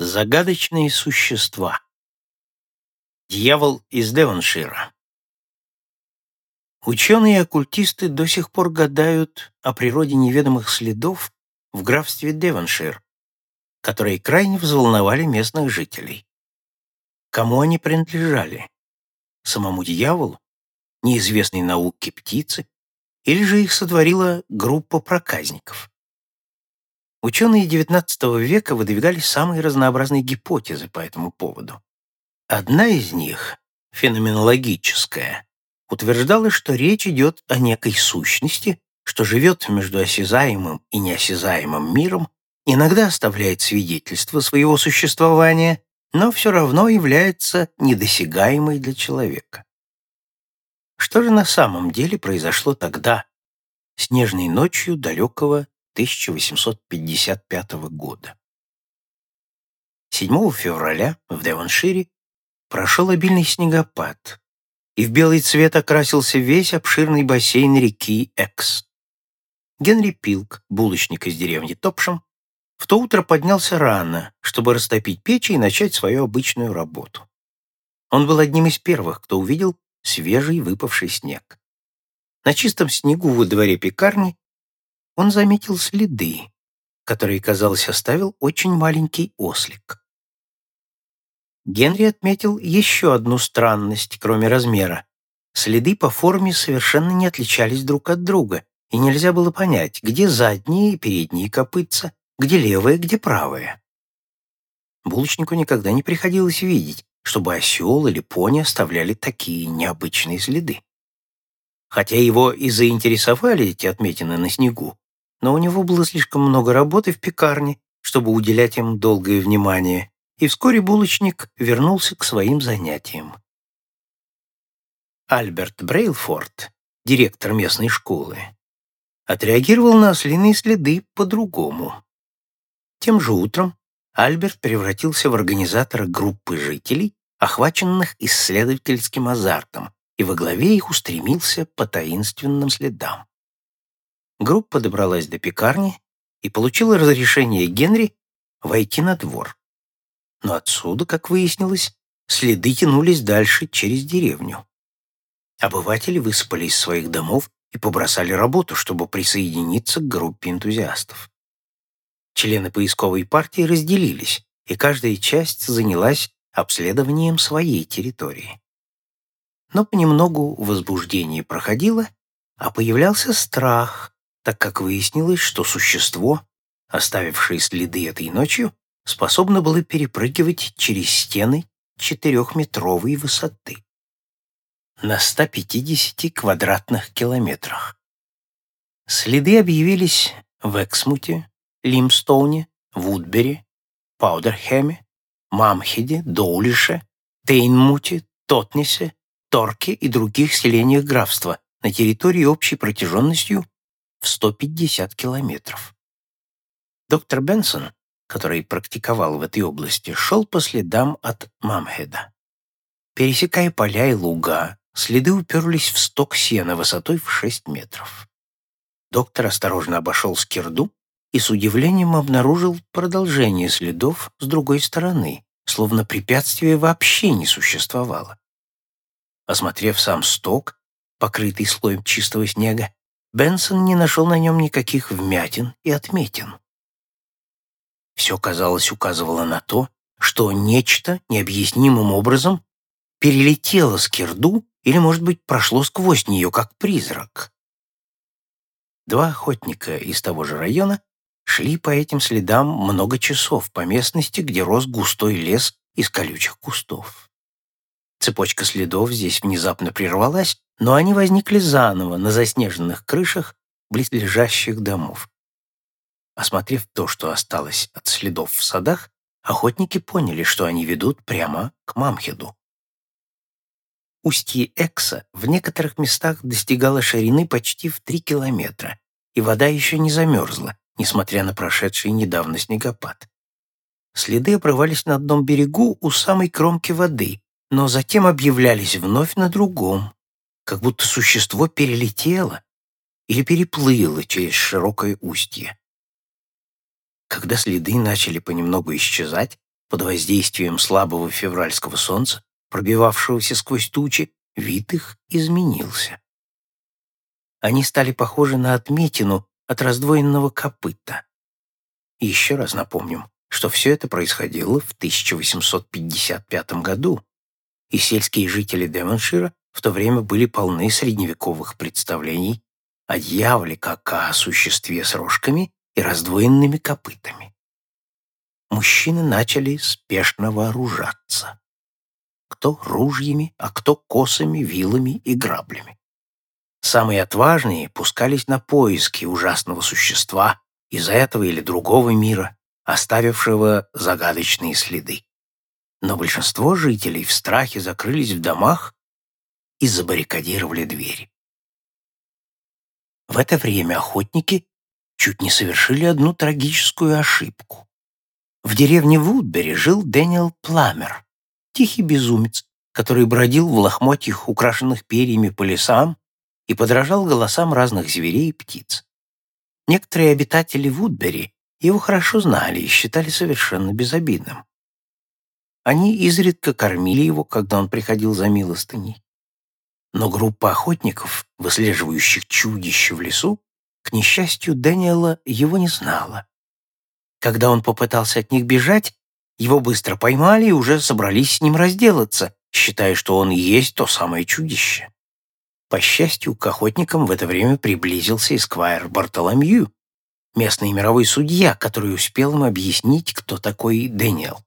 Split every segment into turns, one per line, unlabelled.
Загадочные существа. Дьявол из Девоншира. Ученые и оккультисты до сих пор гадают о природе неведомых следов в графстве Девоншир, которые крайне взволновали местных жителей. Кому они принадлежали? Самому дьяволу? Неизвестной науке птицы? Или же их сотворила группа проказников? Ученые XIX века выдвигали самые разнообразные гипотезы по этому поводу. Одна из них, феноменологическая, утверждала, что речь идет о некой сущности, что живет между осязаемым и неосязаемым миром, иногда оставляет свидетельство своего существования, но все равно является недосягаемой для человека. Что же на самом деле произошло тогда, снежной ночью далекого 1855 года. 7 февраля в Девоншире прошел обильный снегопад, и в белый цвет окрасился весь обширный бассейн реки Экс. Генри Пилк, булочник из деревни Топшем, в то утро поднялся рано, чтобы растопить печи и начать свою обычную работу. Он был одним из первых, кто увидел свежий выпавший снег. На чистом снегу во дворе пекарни он заметил следы, которые, казалось, оставил очень маленький ослик. Генри отметил еще одну странность, кроме размера. Следы по форме совершенно не отличались друг от друга, и нельзя было понять, где задние и передние копытца, где левое, где правое. Булочнику никогда не приходилось видеть, чтобы осел или пони оставляли такие необычные следы. Хотя его и заинтересовали эти отметины на снегу, но у него было слишком много работы в пекарне, чтобы уделять им долгое внимание, и вскоре булочник вернулся к своим занятиям. Альберт Брейлфорд, директор местной школы, отреагировал на ослиные следы по-другому. Тем же утром Альберт превратился в организатора группы жителей, охваченных исследовательским азартом, и во главе их устремился по таинственным следам. Группа добралась до пекарни и получила разрешение Генри войти на двор. Но отсюда, как выяснилось, следы тянулись дальше через деревню. Обыватели высыпали из своих домов и побросали работу, чтобы присоединиться к группе энтузиастов. Члены поисковой партии разделились, и каждая часть занялась обследованием своей территории. Но понемногу возбуждение проходило, а появлялся страх, так как выяснилось, что существо, оставившее следы этой ночью, способно было перепрыгивать через стены четырехметровой высоты на 150 квадратных километрах. Следы объявились в Эксмуте, Лимстоуне, Вудбери, Паудерхеме, Мамхеде, Доулише, Тейнмуте, Тотнесе, Торке и других селениях графства на территории общей протяженностью в 150 километров. Доктор Бенсон, который практиковал в этой области, шел по следам от Мамхеда. Пересекая поля и луга, следы уперлись в сток сена высотой в 6 метров. Доктор осторожно обошел скирду и с удивлением обнаружил продолжение следов с другой стороны, словно препятствия вообще не существовало. Осмотрев сам сток, покрытый слоем чистого снега, Бенсон не нашел на нем никаких вмятин и отметин. Все, казалось, указывало на то, что нечто необъяснимым образом перелетело с кирду или, может быть, прошло сквозь нее, как призрак. Два охотника из того же района шли по этим следам много часов по местности, где рос густой лес из колючих кустов. Цепочка следов здесь внезапно прервалась, но они возникли заново на заснеженных крышах близлежащих домов. Осмотрев то, что осталось от следов в садах, охотники поняли, что они ведут прямо к Мамхеду. Устье Экса в некоторых местах достигало ширины почти в три километра, и вода еще не замерзла, несмотря на прошедший недавно снегопад. Следы обрывались на одном берегу у самой кромки воды, но затем объявлялись вновь на другом, как будто существо перелетело или переплыло через широкое устье. Когда следы начали понемногу исчезать, под воздействием слабого февральского солнца, пробивавшегося сквозь тучи, вид их изменился. Они стали похожи на отметину от раздвоенного копыта. И еще раз напомним, что все это происходило в 1855 году, и сельские жители Девоншира в то время были полны средневековых представлений о дьяволе как о существе с рожками и раздвоенными копытами. Мужчины начали спешно вооружаться. Кто ружьями, а кто косами, вилами и граблями. Самые отважные пускались на поиски ужасного существа из этого или другого мира, оставившего загадочные следы. Но большинство жителей в страхе закрылись в домах и забаррикадировали двери. В это время охотники чуть не совершили одну трагическую ошибку. В деревне Вудбери жил Дэниел Пламер, тихий безумец, который бродил в лохмотьях, украшенных перьями по лесам, и подражал голосам разных зверей и птиц. Некоторые обитатели Вудбери его хорошо знали и считали совершенно безобидным. Они изредка кормили его, когда он приходил за милостыней. Но группа охотников, выслеживающих чудище в лесу, к несчастью, Дэниела его не знала. Когда он попытался от них бежать, его быстро поймали и уже собрались с ним разделаться, считая, что он и есть то самое чудище. По счастью, к охотникам в это время приблизился эсквайр Бартоломью, местный мировой судья, который успел им объяснить, кто такой Дэниел.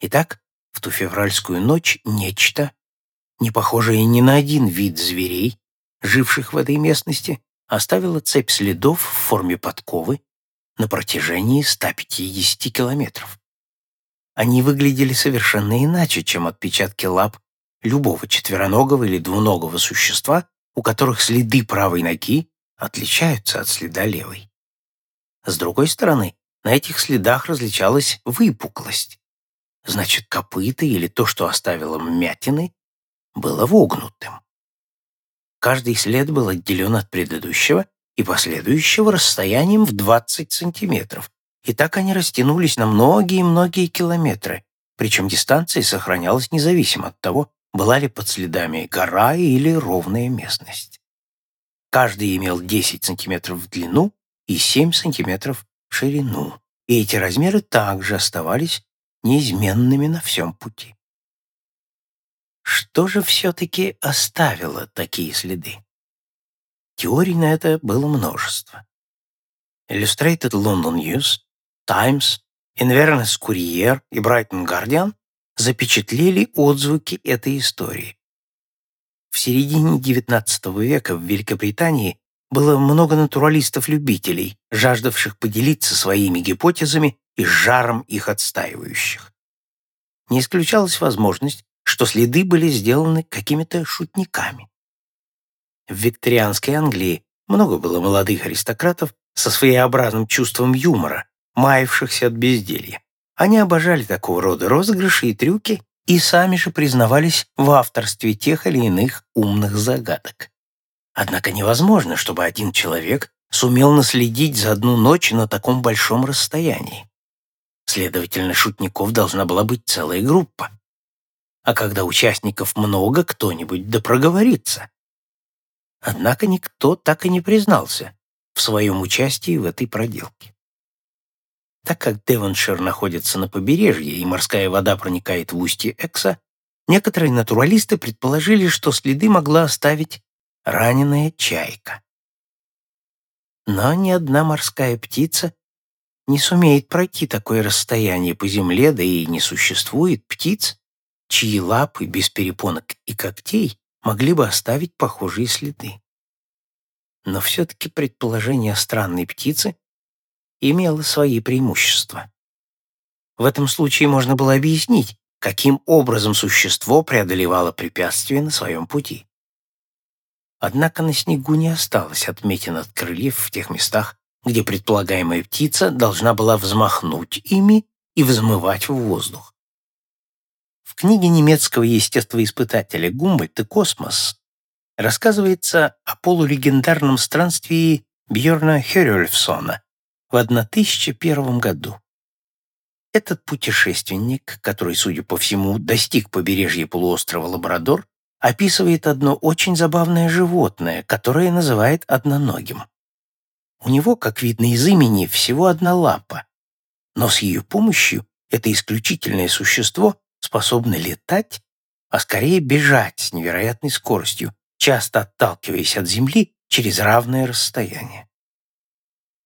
Итак, в ту февральскую ночь нечто, не похожее ни на один вид зверей, живших в этой местности, оставило цепь следов в форме подковы на протяжении 150 километров. Они выглядели совершенно иначе, чем отпечатки лап любого четвероногого или двуногого существа, у которых следы правой ноги отличаются от следа левой. С другой стороны, на этих следах различалась выпуклость. Значит, копыта или то, что оставило вмятины, было вогнутым. Каждый след был отделен от предыдущего и последующего расстоянием в 20 сантиметров, и так они растянулись на многие-многие километры, причем дистанция сохранялась независимо от того, была ли под следами гора или ровная местность. Каждый имел 10 сантиметров в длину и 7 сантиметров в ширину, и эти размеры также оставались неизменными на всем пути. Что же все-таки оставило такие следы? Теорий на это было множество. Illustrated London News, Times, Inverness Courier и Brighton Guardian запечатлели отзвуки этой истории. В середине XIX века в Великобритании было много натуралистов-любителей, жаждавших поделиться своими гипотезами и жаром их отстаивающих. Не исключалась возможность, что следы были сделаны какими-то шутниками. В викторианской Англии много было молодых аристократов со своеобразным чувством юмора, маявшихся от безделья. Они обожали такого рода розыгрыши и трюки и сами же признавались в авторстве тех или иных умных загадок. Однако невозможно, чтобы один человек сумел наследить за одну ночь на таком большом расстоянии. Следовательно, шутников должна была быть целая группа. А когда участников много, кто-нибудь да проговорится. Однако никто так и не признался в своем участии в этой проделке. Так как Девоншир находится на побережье и морская вода проникает в устье Экса, некоторые натуралисты предположили, что следы могла оставить раненая чайка. Но ни одна морская птица не сумеет пройти такое расстояние по земле, да и не существует птиц, чьи лапы без перепонок и когтей могли бы оставить похожие следы. Но все-таки предположение странной птице имело свои преимущества. В этом случае можно было объяснить, каким образом существо преодолевало препятствия на своем пути. Однако на снегу не осталось отметин от крыльев в тех местах, где предполагаемая птица должна была взмахнуть ими и взмывать в воздух. В книге немецкого естествоиспытателя Гумбольд и «Космос» рассказывается о полулегендарном странствии Бьерна Херюльфсона в 1001 году. Этот путешественник, который, судя по всему, достиг побережья полуострова Лабрадор, описывает одно очень забавное животное, которое называет одноногим. У него, как видно из имени, всего одна лапа, но с ее помощью это исключительное существо способно летать, а скорее бежать с невероятной скоростью, часто отталкиваясь от земли через равное расстояние.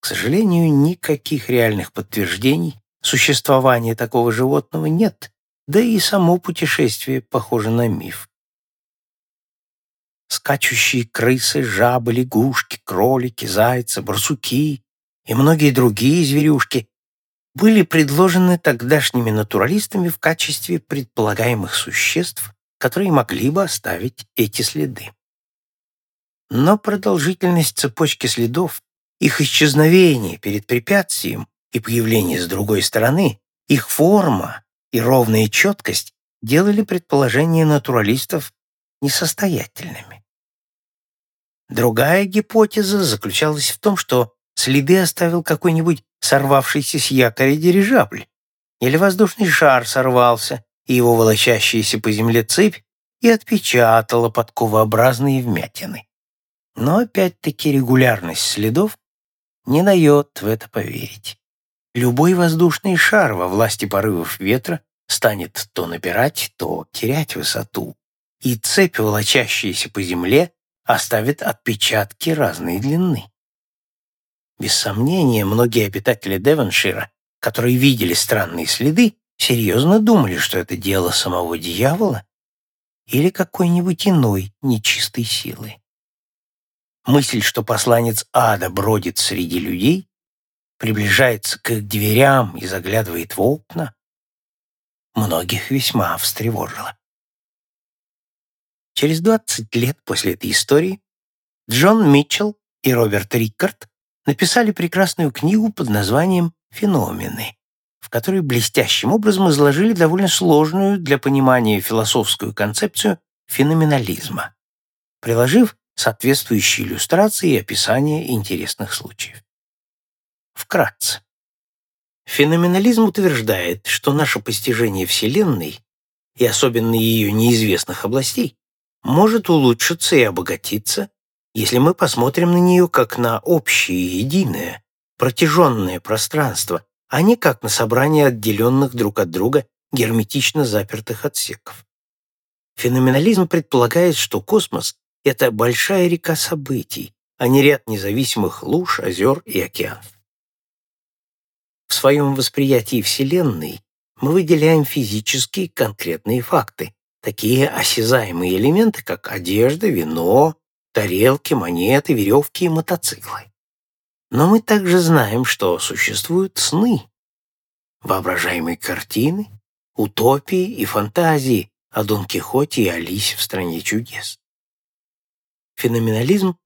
К сожалению, никаких реальных подтверждений Существования такого животного нет, да и само путешествие похоже на миф. Скачущие крысы, жабы, лягушки, кролики, зайцы, барсуки и многие другие зверюшки были предложены тогдашними натуралистами в качестве предполагаемых существ, которые могли бы оставить эти следы. Но продолжительность цепочки следов, их исчезновение перед препятствием и появление с другой стороны, их форма и ровная четкость делали предположения натуралистов несостоятельными. Другая гипотеза заключалась в том, что следы оставил какой-нибудь сорвавшийся с якоря дирижабль, или воздушный шар сорвался, и его волочащаяся по земле цепь и отпечатала подковообразные вмятины. Но опять-таки регулярность следов не дает в это поверить. Любой воздушный шар во власти порывов ветра станет то напирать, то терять высоту, и цепь, волочащаяся по земле, оставит отпечатки разной длины. Без сомнения, многие обитатели Девоншира, которые видели странные следы, серьезно думали, что это дело самого дьявола или какой-нибудь иной нечистой силы. Мысль, что посланец ада бродит среди людей, приближается к дверям и заглядывает в окна, многих весьма встревожило. Через 20 лет после этой истории Джон Митчелл и Роберт Риккард написали прекрасную книгу под названием «Феномены», в которой блестящим образом изложили довольно сложную для понимания философскую концепцию феноменализма, приложив соответствующие иллюстрации и описания интересных случаев. Вкратце. Феноменализм утверждает, что наше постижение Вселенной, и особенно ее неизвестных областей, может улучшиться и обогатиться, если мы посмотрим на нее как на общее, единое, протяженное пространство, а не как на собрание отделенных друг от друга герметично запертых отсеков. Феноменализм предполагает, что космос — это большая река событий, а не ряд независимых луж, озер и океанов. В своем восприятии Вселенной мы выделяем физические конкретные факты, такие осязаемые элементы, как одежда, вино, тарелки, монеты, веревки и мотоциклы. Но мы также знаем, что существуют сны, воображаемые картины, утопии и фантазии о Дон Кихоте и Алисе в «Стране чудес». Феноменализм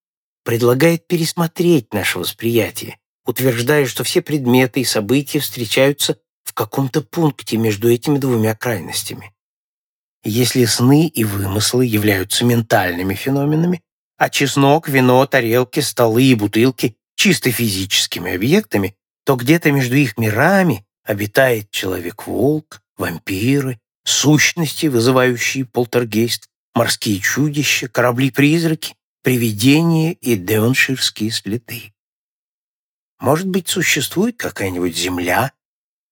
предлагает пересмотреть наше восприятие, утверждая, что все предметы и события встречаются в каком-то пункте между этими двумя крайностями. Если сны и вымыслы являются ментальными феноменами, а чеснок, вино, тарелки, столы и бутылки чисто физическими объектами, то где-то между их мирами обитает человек-волк, вампиры, сущности, вызывающие полтергейст, морские чудища, корабли-призраки, привидения и девонширские следы. Может быть, существует какая-нибудь земля,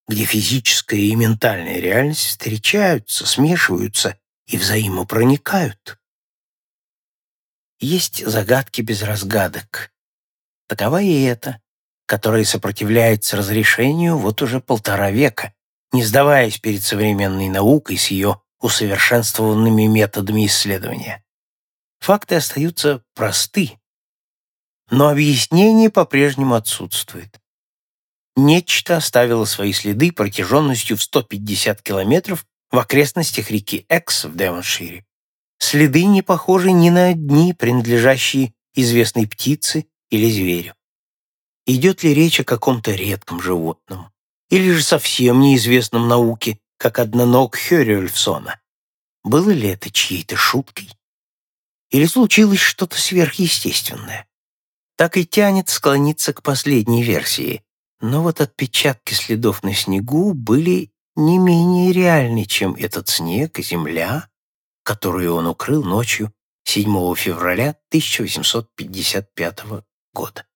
где физическая и ментальная реальность встречаются, смешиваются и взаимопроникают? Есть загадки без разгадок. Такова и эта, которая сопротивляется разрешению вот уже полтора века, не сдаваясь перед современной наукой с ее усовершенствованными методами исследования. Факты остаются просты, но объяснение по-прежнему отсутствует. Нечто оставило свои следы протяженностью в 150 километров в окрестностях реки Экс в Девоншире. Следы не похожи ни на одни, принадлежащие известной птице или зверю. Идет ли речь о каком-то редком животном, или же совсем неизвестном науке, как одноног Хёрюльфсона? Было ли это чьей-то шуткой? Или случилось что-то сверхъестественное? так и тянет склониться к последней версии. Но вот отпечатки следов на снегу были не менее реальны, чем этот снег и земля, которую он укрыл ночью 7 февраля 1855 года.